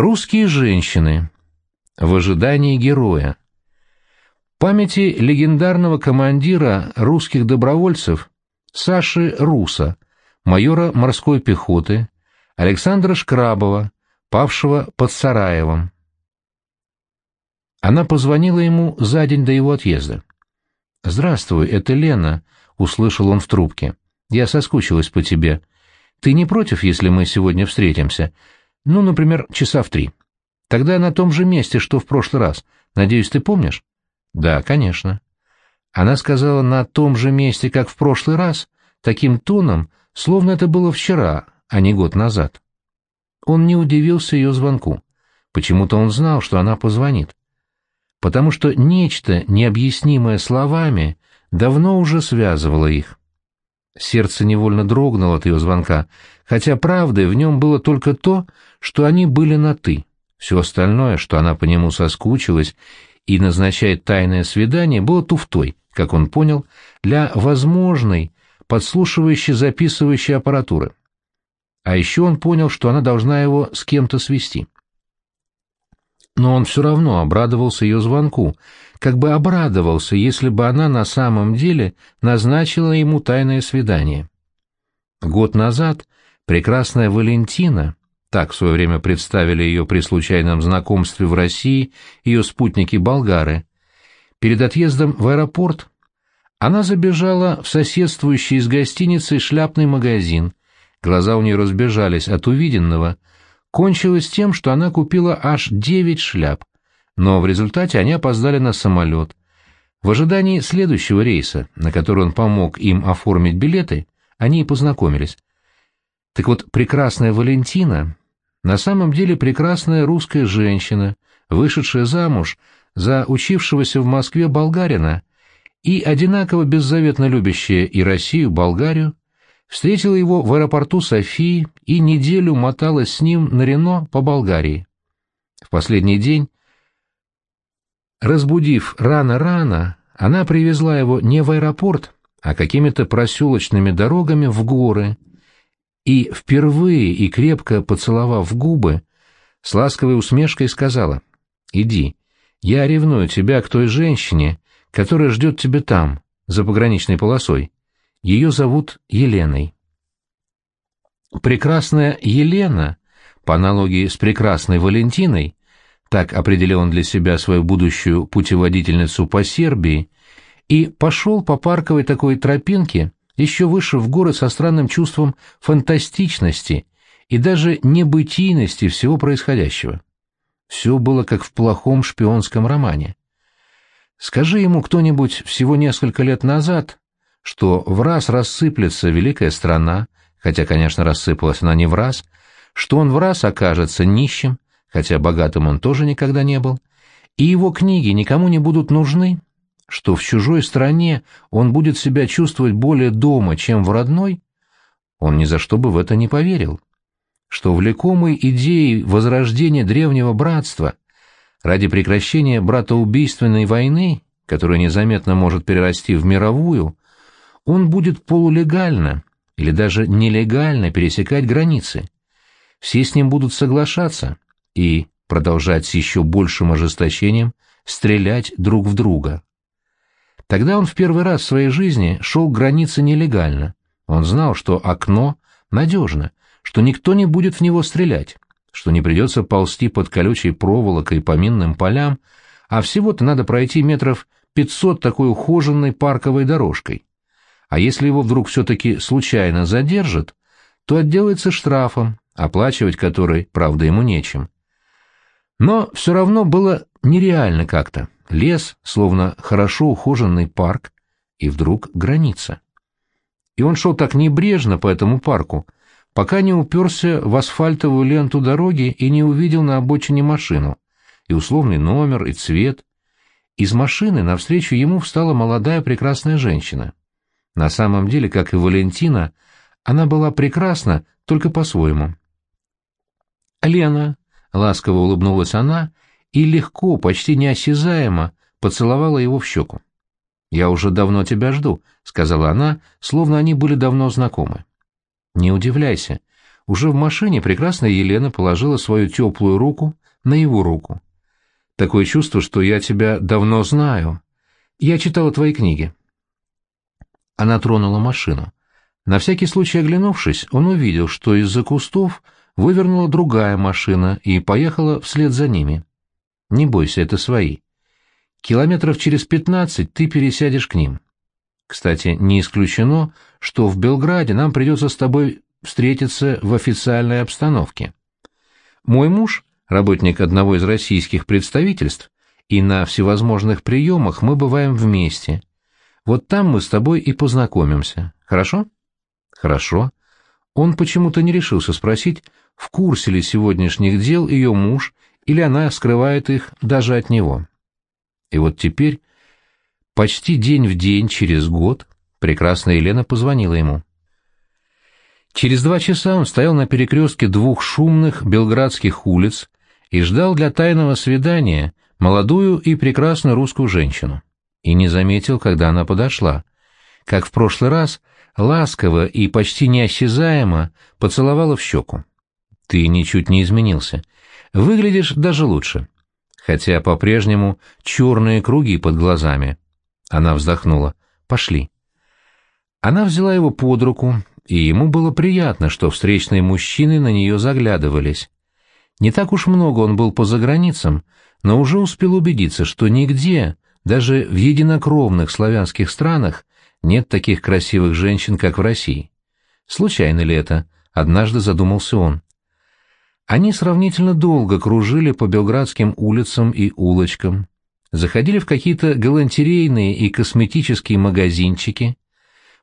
Русские женщины. В ожидании героя. Памяти легендарного командира русских добровольцев Саши Руса, майора морской пехоты, Александра Шкрабова, павшего под Сараевом. Она позвонила ему за день до его отъезда. «Здравствуй, это Лена», — услышал он в трубке. «Я соскучилась по тебе. Ты не против, если мы сегодня встретимся? Ну, например, часа в три. Тогда на том же месте, что в прошлый раз. Надеюсь, ты помнишь?» «Да, конечно». Она сказала на том же месте, как в прошлый раз, таким тоном, словно это было вчера, а не год назад. Он не удивился ее звонку. Почему-то он знал, что она позвонит потому что нечто, необъяснимое словами, давно уже связывало их. Сердце невольно дрогнуло от ее звонка, хотя правдой в нем было только то, что они были на «ты». Все остальное, что она по нему соскучилась и назначает тайное свидание, было туфтой, как он понял, для возможной, подслушивающей записывающей аппаратуры. А еще он понял, что она должна его с кем-то свести но он все равно обрадовался ее звонку, как бы обрадовался, если бы она на самом деле назначила ему тайное свидание. Год назад прекрасная Валентина, так в свое время представили ее при случайном знакомстве в России ее спутники-болгары, перед отъездом в аэропорт она забежала в соседствующий с гостиницей шляпный магазин, глаза у нее разбежались от увиденного — кончилось тем, что она купила аж девять шляп, но в результате они опоздали на самолет. В ожидании следующего рейса, на который он помог им оформить билеты, они и познакомились. Так вот, прекрасная Валентина на самом деле прекрасная русская женщина, вышедшая замуж за учившегося в Москве болгарина и одинаково беззаветно любящая и Россию, Болгарию, встретила его в аэропорту Софии и неделю моталась с ним на Рено по Болгарии. В последний день, разбудив рано-рано, она привезла его не в аэропорт, а какими-то проселочными дорогами в горы, и впервые и крепко поцеловав губы, с ласковой усмешкой сказала «Иди, я ревную тебя к той женщине, которая ждет тебя там, за пограничной полосой. Ее зовут Еленой. Прекрасная Елена, по аналогии с прекрасной Валентиной, так определил он для себя свою будущую путеводительницу по Сербии, и пошел по парковой такой тропинке еще выше в горы со странным чувством фантастичности и даже небытийности всего происходящего. Все было как в плохом шпионском романе. Скажи ему кто-нибудь всего несколько лет назад, что в раз рассыплется великая страна, хотя, конечно, рассыпалась она не в раз, что он в раз окажется нищим, хотя богатым он тоже никогда не был, и его книги никому не будут нужны, что в чужой стране он будет себя чувствовать более дома, чем в родной, он ни за что бы в это не поверил. Что влекомый идеей возрождения древнего братства ради прекращения братоубийственной войны, которая незаметно может перерасти в мировую, он будет полулегально или даже нелегально пересекать границы. Все с ним будут соглашаться и продолжать с еще большим ожесточением стрелять друг в друга. Тогда он в первый раз в своей жизни шел к границе нелегально. Он знал, что окно надежно, что никто не будет в него стрелять, что не придется ползти под колючей проволокой по минным полям, а всего-то надо пройти метров пятьсот такой ухоженной парковой дорожкой а если его вдруг все-таки случайно задержат, то отделается штрафом, оплачивать который, правда, ему нечем. Но все равно было нереально как-то. Лес, словно хорошо ухоженный парк, и вдруг граница. И он шел так небрежно по этому парку, пока не уперся в асфальтовую ленту дороги и не увидел на обочине машину, и условный номер, и цвет. Из машины навстречу ему встала молодая прекрасная женщина. На самом деле, как и Валентина, она была прекрасна только по-своему. «Лена», — ласково улыбнулась она и легко, почти неосязаемо поцеловала его в щеку. «Я уже давно тебя жду», — сказала она, словно они были давно знакомы. «Не удивляйся. уже в машине прекрасная Елена положила свою теплую руку на его руку. Такое чувство, что я тебя давно знаю. Я читала твои книги. Она тронула машину. На всякий случай оглянувшись, он увидел, что из-за кустов вывернула другая машина и поехала вслед за ними. Не бойся, это свои. Километров через пятнадцать ты пересядешь к ним. Кстати, не исключено, что в Белграде нам придется с тобой встретиться в официальной обстановке. Мой муж — работник одного из российских представительств, и на всевозможных приемах мы бываем вместе. Вот там мы с тобой и познакомимся. Хорошо? Хорошо. Он почему-то не решился спросить, в курсе ли сегодняшних дел ее муж, или она скрывает их даже от него. И вот теперь, почти день в день, через год, прекрасная Елена позвонила ему. Через два часа он стоял на перекрестке двух шумных белградских улиц и ждал для тайного свидания молодую и прекрасную русскую женщину. И не заметил, когда она подошла. Как в прошлый раз, ласково и почти неосязаемо поцеловала в щеку. «Ты ничуть не изменился. Выглядишь даже лучше хотя по-прежнему черные круги под глазами. Она вздохнула. «Пошли». Она взяла его под руку, и ему было приятно, что встречные мужчины на нее заглядывались. Не так уж много он был по заграницам, но уже успел убедиться, что нигде, даже в единокровных славянских странах, нет таких красивых женщин, как в России. Случайно ли это? Однажды задумался он. Они сравнительно долго кружили по белградским улицам и улочкам, заходили в какие-то галантерейные и косметические магазинчики,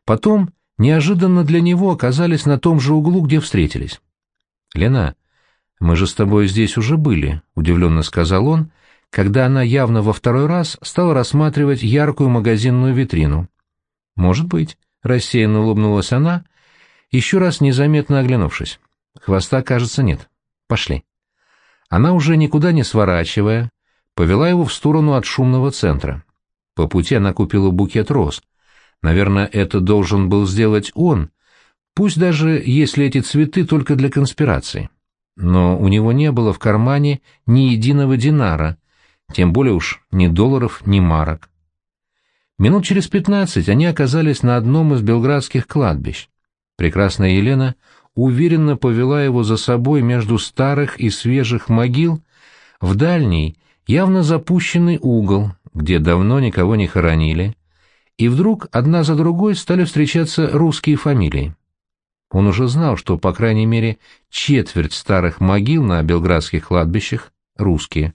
потом неожиданно для него оказались на том же углу, где встретились. «Лена, мы же с тобой здесь уже были», — удивленно сказал он, когда она явно во второй раз стала рассматривать яркую магазинную витрину. «Может быть», — рассеянно улыбнулась она, еще раз незаметно оглянувшись. «Хвоста, кажется, нет». Пошли. Она уже никуда не сворачивая, повела его в сторону от шумного центра. По пути она купила букет роз. Наверное, это должен был сделать он, пусть даже если эти цветы только для конспирации. Но у него не было в кармане ни единого динара, тем более уж ни долларов, ни марок. Минут через пятнадцать они оказались на одном из белградских кладбищ. Прекрасная Елена уверенно повела его за собой между старых и свежих могил в дальний, явно запущенный угол, где давно никого не хоронили, и вдруг одна за другой стали встречаться русские фамилии. Он уже знал, что, по крайней мере, четверть старых могил на белградских кладбищах — русские.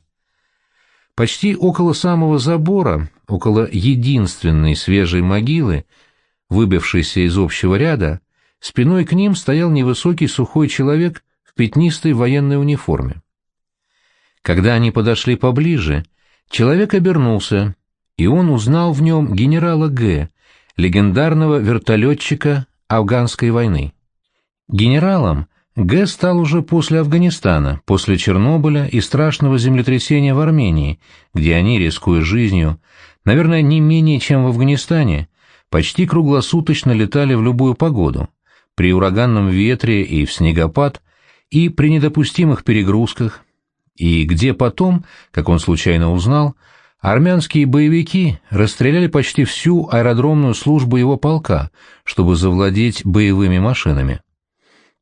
Почти около самого забора, около единственной свежей могилы, выбившейся из общего ряда, Спиной к ним стоял невысокий сухой человек в пятнистой военной униформе. Когда они подошли поближе, человек обернулся, и он узнал в нем генерала Г., легендарного вертолетчика афганской войны. Генералом Г. стал уже после Афганистана, после Чернобыля и страшного землетрясения в Армении, где они, рискуя жизнью, наверное, не менее чем в Афганистане, почти круглосуточно летали в любую погоду – при ураганном ветре и в снегопад, и при недопустимых перегрузках, и где потом, как он случайно узнал, армянские боевики расстреляли почти всю аэродромную службу его полка, чтобы завладеть боевыми машинами.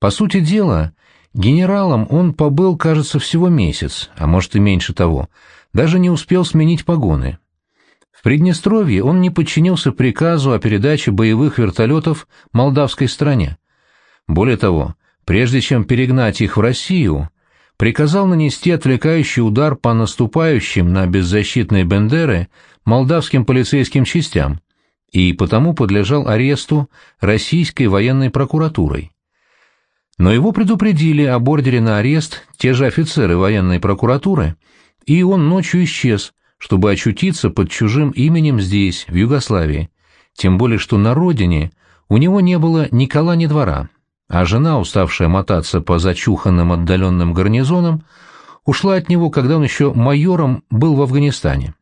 По сути дела, генералом он побыл, кажется, всего месяц, а может и меньше того, даже не успел сменить погоны. В Приднестровье он не подчинился приказу о передаче боевых вертолетов молдавской стране. Более того, прежде чем перегнать их в Россию, приказал нанести отвлекающий удар по наступающим на беззащитные Бендеры молдавским полицейским частям и потому подлежал аресту российской военной прокуратурой. Но его предупредили об ордере на арест те же офицеры военной прокуратуры, и он ночью исчез, чтобы очутиться под чужим именем здесь, в Югославии, тем более что на родине у него не было ни кола, ни двора а жена, уставшая мотаться по зачуханным отдаленным гарнизонам, ушла от него, когда он еще майором был в Афганистане.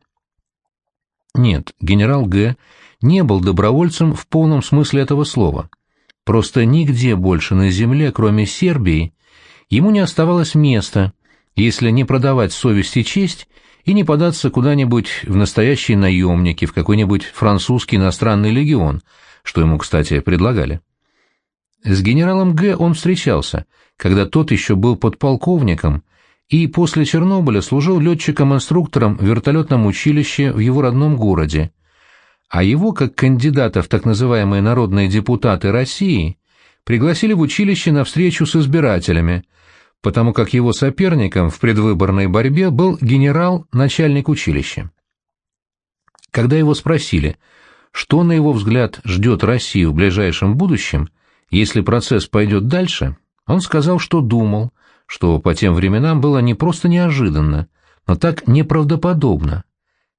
Нет, генерал Г. не был добровольцем в полном смысле этого слова. Просто нигде больше на земле, кроме Сербии, ему не оставалось места, если не продавать совесть и честь и не податься куда-нибудь в настоящие наемники, в какой-нибудь французский иностранный легион, что ему, кстати, предлагали. С генералом Г. он встречался, когда тот еще был подполковником и после Чернобыля служил летчиком-инструктором в вертолетном училище в его родном городе, а его, как кандидата в так называемые народные депутаты России, пригласили в училище на встречу с избирателями, потому как его соперником в предвыборной борьбе был генерал-начальник училища. Когда его спросили, что, на его взгляд, ждет Россию в ближайшем будущем, если процесс пойдет дальше, он сказал, что думал, что по тем временам было не просто неожиданно, но так неправдоподобно,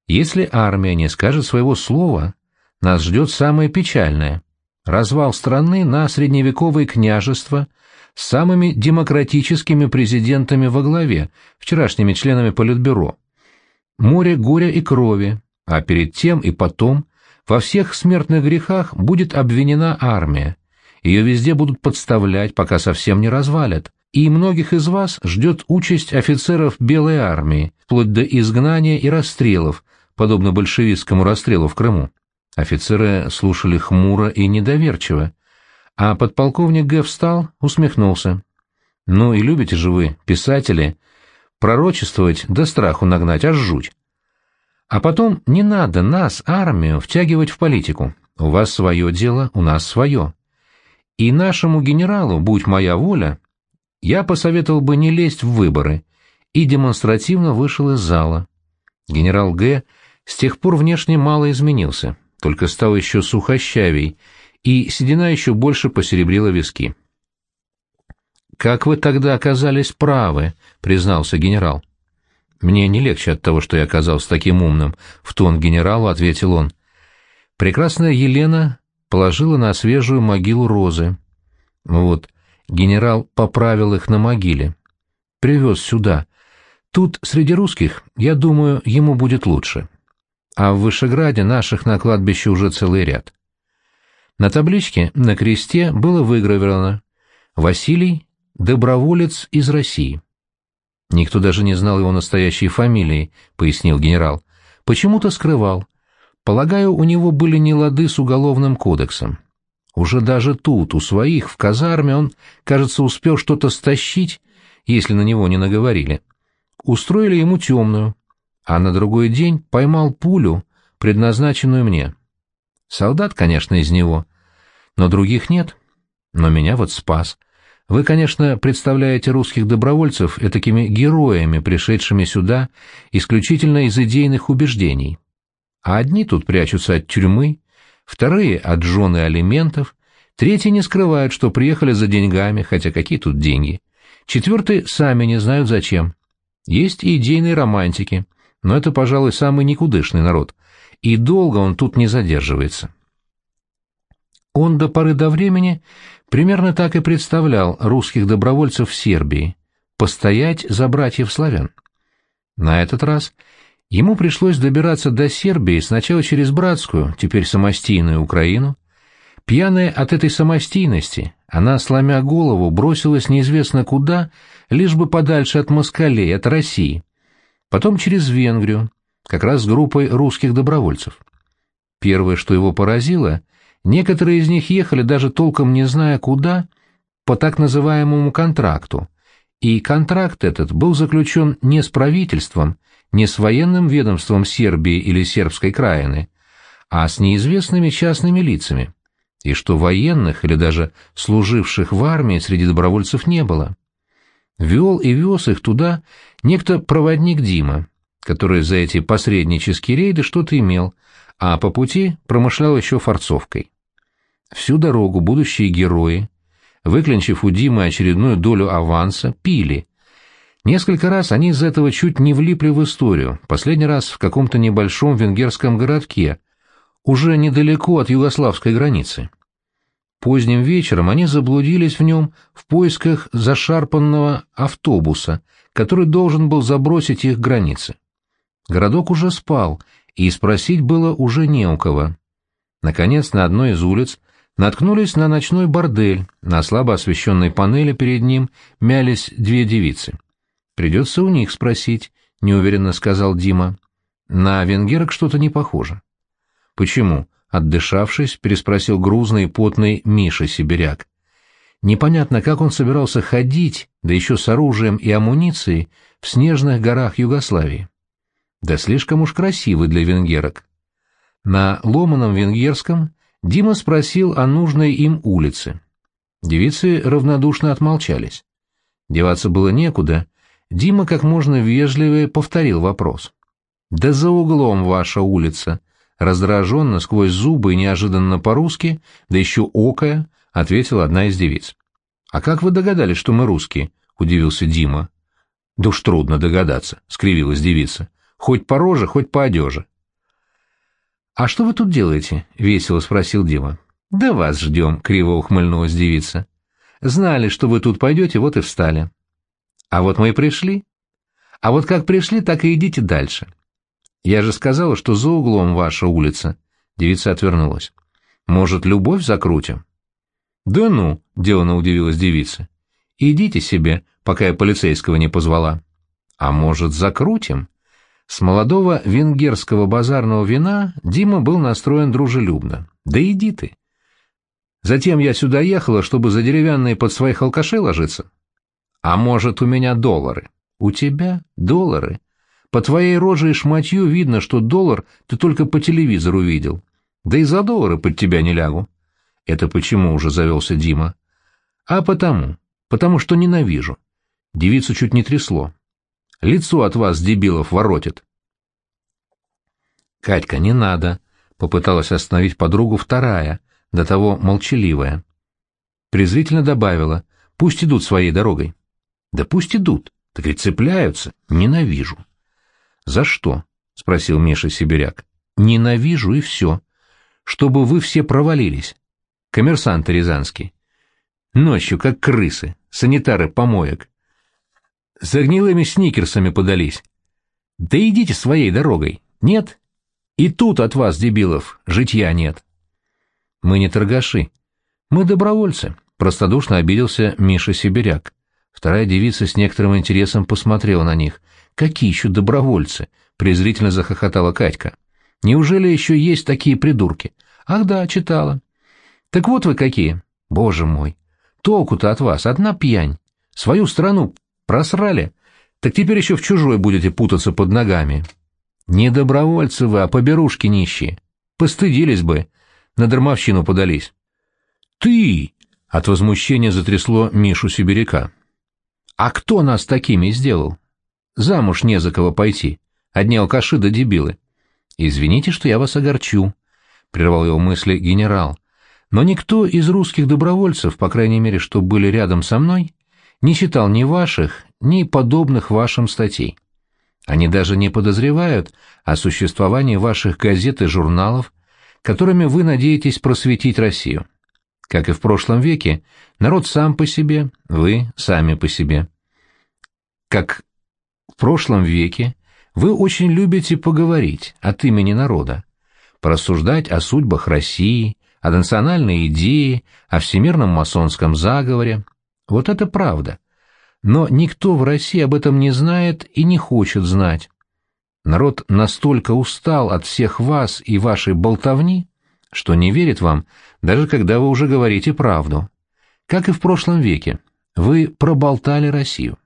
если армия не скажет своего слова, нас ждет самое печальное — развал страны на средневековые княжества с самыми демократическими президентами во главе, вчерашними членами Политбюро. Море горя и крови, а перед тем и потом во всех смертных грехах будет обвинена армия. Ее везде будут подставлять, пока совсем не развалят. И многих из вас ждет участь офицеров Белой армии, вплоть до изгнания и расстрелов, подобно большевистскому расстрелу в Крыму. Офицеры слушали хмуро и недоверчиво, а подполковник Г. встал, усмехнулся. «Ну и любите же вы, писатели, пророчествовать да страху нагнать, аж жуть. А потом не надо нас, армию, втягивать в политику. У вас свое дело, у нас свое. И нашему генералу, будь моя воля, я посоветовал бы не лезть в выборы, и демонстративно вышел из зала. Генерал Г с тех пор внешне мало изменился, только стал еще сухощавей, и седина еще больше посеребрила виски. «Как вы тогда оказались правы», — признался генерал. «Мне не легче от того, что я оказался таким умным», — в тон генералу ответил он. Прекрасная Елена положила на свежую могилу розы. Вот, генерал поправил их на могиле. Привез сюда. Тут, среди русских, я думаю, ему будет лучше а в Вышеграде наших на кладбище уже целый ряд. На табличке на кресте было выгравировано «Василий – доброволец из России». Никто даже не знал его настоящей фамилии, пояснил генерал. Почему-то скрывал. Полагаю, у него были нелады с уголовным кодексом. Уже даже тут, у своих, в казарме, он, кажется, успел что-то стащить, если на него не наговорили. Устроили ему темную, а на другой день поймал пулю, предназначенную мне. Солдат, конечно, из него, но других нет. Но меня вот спас. Вы, конечно, представляете русских добровольцев этакими героями, пришедшими сюда исключительно из идейных убеждений. А одни тут прячутся от тюрьмы, вторые — от жены алиментов, третьи не скрывают, что приехали за деньгами, хотя какие тут деньги. Четвертые сами не знают зачем. Есть и идейные романтики — но это, пожалуй, самый никудышный народ, и долго он тут не задерживается. Он до поры до времени примерно так и представлял русских добровольцев в Сербии — постоять за братьев славян. На этот раз ему пришлось добираться до Сербии сначала через братскую, теперь самостийную Украину. Пьяная от этой самостийности, она, сломя голову, бросилась неизвестно куда, лишь бы подальше от москалей, от России — потом через Венгрию, как раз с группой русских добровольцев. Первое, что его поразило, некоторые из них ехали даже толком не зная куда, по так называемому контракту, и контракт этот был заключен не с правительством, не с военным ведомством Сербии или сербской краины, а с неизвестными частными лицами, и что военных или даже служивших в армии среди добровольцев не было. Вел и вез их туда некто проводник Дима, который за эти посреднические рейды что-то имел, а по пути промышлял еще форцовкой. Всю дорогу будущие герои, выклинчив у Димы очередную долю аванса, пили. Несколько раз они из этого чуть не влипли в историю, последний раз в каком-то небольшом венгерском городке, уже недалеко от югославской границы. Поздним вечером они заблудились в нем в поисках зашарпанного автобуса, который должен был забросить их границы. Городок уже спал, и спросить было уже не у кого. Наконец, на одной из улиц, наткнулись на ночной бордель, на слабо освещенной панели перед ним мялись две девицы. «Придется у них спросить», — неуверенно сказал Дима. «На венгерок что-то не похоже». «Почему?» — отдышавшись, переспросил грузный потный Миша Сибиряк. Непонятно, как он собирался ходить, да еще с оружием и амуницией, в снежных горах Югославии. Да слишком уж красивый для венгерок. На ломаном венгерском Дима спросил о нужной им улице. Девицы равнодушно отмолчались. Деваться было некуда. Дима как можно вежливее повторил вопрос. «Да за углом ваша улица», — раздраженно, сквозь зубы и неожиданно по-русски, да еще окая, ответила одна из девиц. «А как вы догадались, что мы русские?» — удивился Дима. «Да уж трудно догадаться», — скривилась девица. «Хоть по роже, хоть по одеже». «А что вы тут делаете?» — весело спросил Дима. «Да вас ждем», — криво ухмыльнулась девица. «Знали, что вы тут пойдете, вот и встали». «А вот мы и пришли». «А вот как пришли, так и идите дальше». «Я же сказала, что за углом ваша улица». Девица отвернулась. «Может, любовь закрутим?» «Да ну», — делано удивилась девица. «Идите себе, пока я полицейского не позвала». «А может, закрутим?» С молодого венгерского базарного вина Дима был настроен дружелюбно. Да иди ты. Затем я сюда ехала, чтобы за деревянные под своих алкашей ложиться. А может, у меня доллары? У тебя доллары? По твоей роже и шматью видно, что доллар ты только по телевизору видел. Да и за доллары под тебя не лягу. Это почему уже завелся Дима? А потому. Потому что ненавижу. Девицу чуть не трясло. Лицо от вас, дебилов, воротит. Катька, не надо, попыталась остановить подругу вторая, до того молчаливая. Презрительно добавила, пусть идут своей дорогой. Да пусть идут, так ведь цепляются, ненавижу. За что? спросил Миша Сибиряк. Ненавижу и все. Чтобы вы все провалились. Коммерсанты рязанские. Ночью, как крысы, санитары помоек. За гнилыми сникерсами подались. Да идите своей дорогой. Нет? И тут от вас, дебилов, житья нет. Мы не торгаши. Мы добровольцы, простодушно обиделся Миша Сибиряк. Вторая девица с некоторым интересом посмотрела на них. Какие еще добровольцы? презрительно захохотала Катька. Неужели еще есть такие придурки? Ах да, читала. Так вот вы какие. Боже мой. Толку-то от вас одна пьянь. Свою страну Просрали? Так теперь еще в чужой будете путаться под ногами. Не добровольцы вы, а поберушки нищие. Постыдились бы. На дармовщину подались. Ты! От возмущения затрясло Мишу Сибиряка. А кто нас такими сделал? Замуж не за кого пойти. Одни алкаши да дебилы. Извините, что я вас огорчу, — прервал его мысли генерал. Но никто из русских добровольцев, по крайней мере, что были рядом со мной, не читал ни ваших, ни подобных вашим статей. Они даже не подозревают о существовании ваших газет и журналов, которыми вы надеетесь просветить Россию. Как и в прошлом веке, народ сам по себе, вы сами по себе. Как в прошлом веке, вы очень любите поговорить от имени народа, порассуждать о судьбах России, о национальной идее, о всемирном масонском заговоре, вот это правда. Но никто в России об этом не знает и не хочет знать. Народ настолько устал от всех вас и вашей болтовни, что не верит вам, даже когда вы уже говорите правду. Как и в прошлом веке, вы проболтали Россию.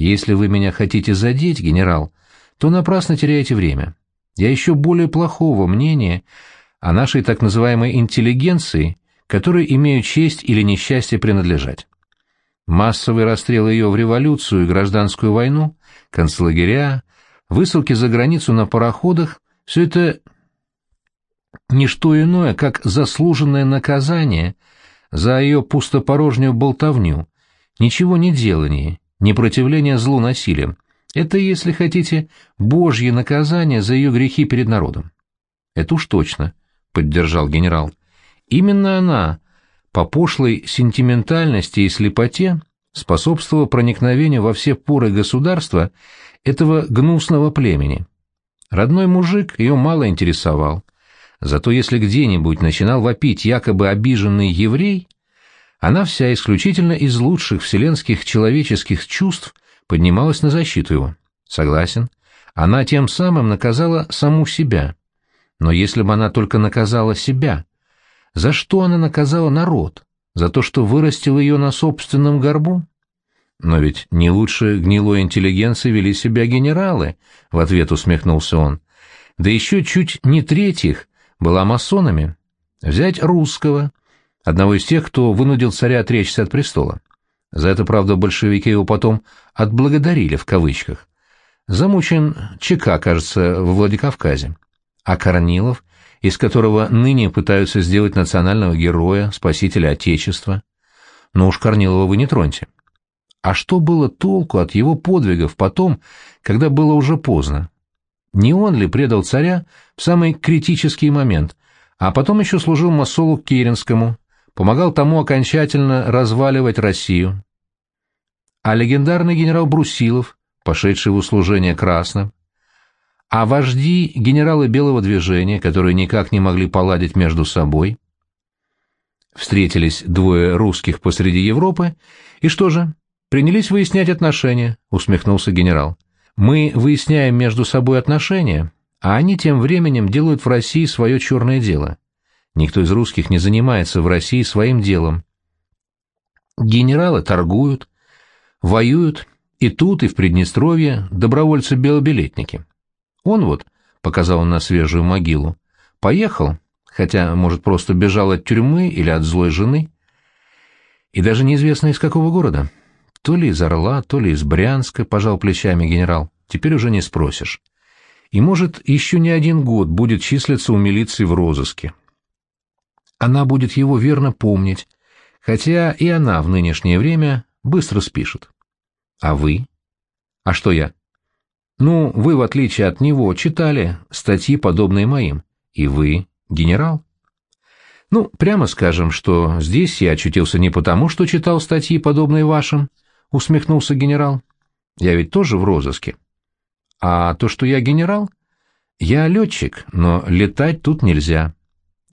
Если вы меня хотите задеть, генерал, то напрасно теряете время. Я еще более плохого мнения о нашей так называемой интеллигенции, которой имею честь или несчастье принадлежать. Массовый расстрел ее в революцию и гражданскую войну, концлагеря, высылки за границу на пароходах — все это не что иное, как заслуженное наказание за ее пустопорожнюю болтовню, ничего не делание, непротивление злу насилием. Это, если хотите, божье наказание за ее грехи перед народом. Это уж точно, — поддержал генерал. Именно она по пошлой сентиментальности и слепоте способствовало проникновению во все поры государства этого гнусного племени. Родной мужик ее мало интересовал. Зато если где-нибудь начинал вопить якобы обиженный еврей, она вся исключительно из лучших вселенских человеческих чувств поднималась на защиту его. Согласен, она тем самым наказала саму себя. Но если бы она только наказала себя, за что она наказала народ? За то, что вырастил ее на собственном горбу? Но ведь не лучше гнилой интеллигенции вели себя генералы, — в ответ усмехнулся он. Да еще чуть не третьих была масонами. Взять русского, одного из тех, кто вынудил царя отречься от престола. За это, правда, большевики его потом «отблагодарили» в кавычках. Замучен ЧК, кажется, во Владикавказе. А Корнилов, из которого ныне пытаются сделать национального героя, спасителя Отечества. Но уж Корнилова вы не троньте. А что было толку от его подвигов потом, когда было уже поздно? Не он ли предал царя в самый критический момент, а потом еще служил Масолу Керенскому, помогал тому окончательно разваливать Россию? А легендарный генерал Брусилов, пошедший в услужение красным, а вожди генералы Белого движения, которые никак не могли поладить между собой. Встретились двое русских посреди Европы, и что же, принялись выяснять отношения, усмехнулся генерал. Мы выясняем между собой отношения, а они тем временем делают в России свое черное дело. Никто из русских не занимается в России своим делом. Генералы торгуют, воюют, и тут, и в Приднестровье добровольцы-белобилетники. Он вот, — показал на свежую могилу, — поехал, хотя, может, просто бежал от тюрьмы или от злой жены. И даже неизвестно из какого города. То ли из Орла, то ли из Брянска, — пожал плечами генерал. Теперь уже не спросишь. И, может, еще не один год будет числиться у милиции в розыске. Она будет его верно помнить, хотя и она в нынешнее время быстро спишет. А вы? А что я? Ну, вы, в отличие от него, читали статьи, подобные моим. И вы генерал. Ну, прямо скажем, что здесь я очутился не потому, что читал статьи, подобные вашим, — усмехнулся генерал. Я ведь тоже в розыске. А то, что я генерал? Я летчик, но летать тут нельзя.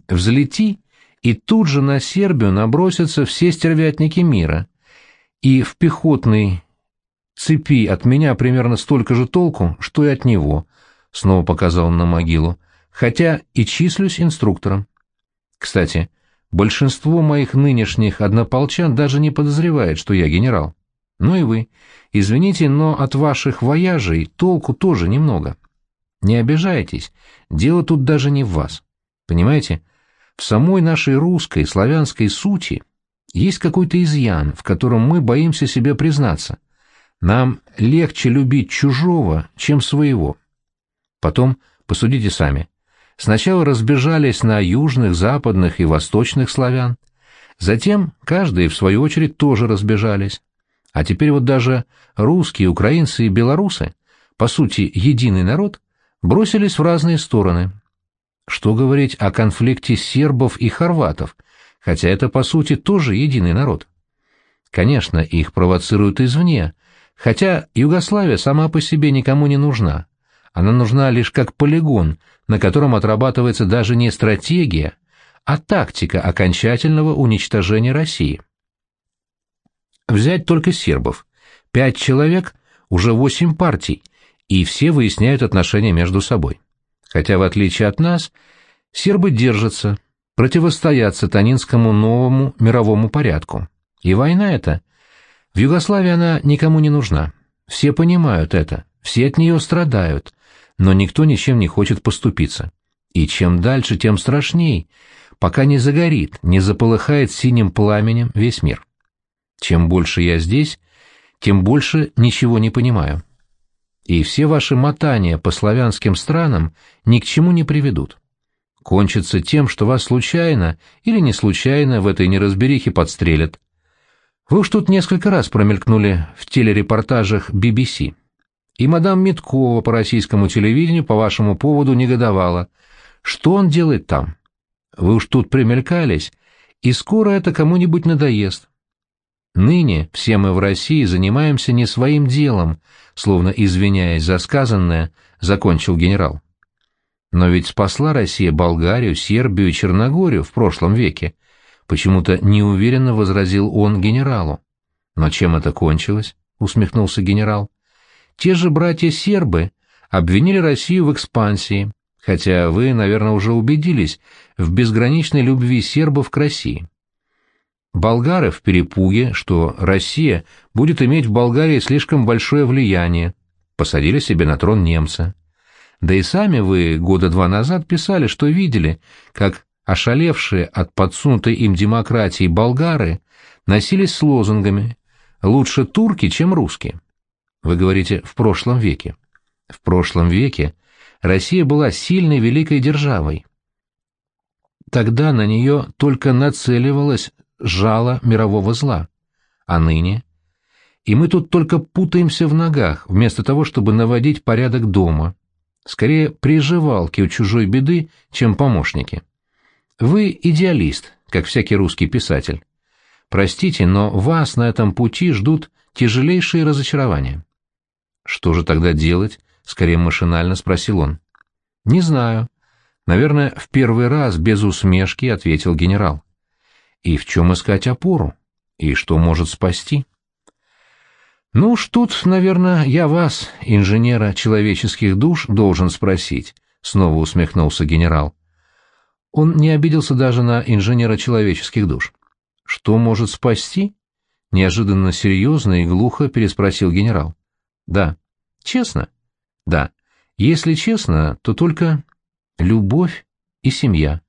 Взлети, и тут же на Сербию набросятся все стервятники мира. И в пехотный цепи от меня примерно столько же толку, что и от него, — снова показал он на могилу, — хотя и числюсь инструктором. Кстати, большинство моих нынешних однополчан даже не подозревает, что я генерал. Ну и вы. Извините, но от ваших вояжей толку тоже немного. Не обижайтесь, дело тут даже не в вас. Понимаете, в самой нашей русской, славянской сути есть какой-то изъян, в котором мы боимся себе признаться — нам легче любить чужого, чем своего. Потом посудите сами. Сначала разбежались на южных, западных и восточных славян. Затем каждый, в свою очередь, тоже разбежались. А теперь вот даже русские, украинцы и белорусы, по сути, единый народ, бросились в разные стороны. Что говорить о конфликте сербов и хорватов, хотя это, по сути, тоже единый народ. Конечно, их провоцируют извне, Хотя Югославия сама по себе никому не нужна. Она нужна лишь как полигон, на котором отрабатывается даже не стратегия, а тактика окончательного уничтожения России. Взять только сербов. Пять человек, уже восемь партий, и все выясняют отношения между собой. Хотя, в отличие от нас, сербы держатся, противостоят сатанинскому новому мировому порядку. И война эта в Югославии она никому не нужна. Все понимают это, все от нее страдают, но никто ничем не хочет поступиться. И чем дальше, тем страшней, пока не загорит, не заполыхает синим пламенем весь мир. Чем больше я здесь, тем больше ничего не понимаю. И все ваши мотания по славянским странам ни к чему не приведут. Кончится тем, что вас случайно или не случайно в этой неразберихе подстрелят, вы уж тут несколько раз промелькнули в телерепортажах BBC. И мадам Миткова по российскому телевидению по вашему поводу негодовала. Что он делает там? Вы уж тут примелькались, и скоро это кому-нибудь надоест. Ныне все мы в России занимаемся не своим делом, словно извиняясь за сказанное, закончил генерал. Но ведь спасла Россия Болгарию, Сербию и Черногорию в прошлом веке. Почему-то неуверенно возразил он генералу. Но чем это кончилось? усмехнулся генерал. Те же братья-сербы обвинили Россию в экспансии, хотя вы, наверное, уже убедились в безграничной любви сербов к России. Болгары в перепуге, что Россия будет иметь в Болгарии слишком большое влияние, посадили себе на трон немца. Да и сами вы года два назад писали, что видели, как ошалевшие от подсунутой им демократии болгары носились с лозунгами «Лучше турки, чем русские». Вы говорите «в прошлом веке». В прошлом веке Россия была сильной великой державой. Тогда на нее только нацеливалось жало мирового зла. А ныне? И мы тут только путаемся в ногах, вместо того, чтобы наводить порядок дома. Скорее приживалки у чужой беды, чем помощники. Вы идеалист, как всякий русский писатель. Простите, но вас на этом пути ждут тяжелейшие разочарования. Что же тогда делать? Скорее машинально спросил он. Не знаю. Наверное, в первый раз без усмешки ответил генерал. И в чем искать опору? И что может спасти? Ну уж тут, наверное, я вас, инженера человеческих душ, должен спросить, снова усмехнулся генерал. Он не обиделся даже на инженера человеческих душ. Что может спасти? Неожиданно серьезно и глухо переспросил генерал. Да. Честно? Да. Если честно, то только любовь и семья.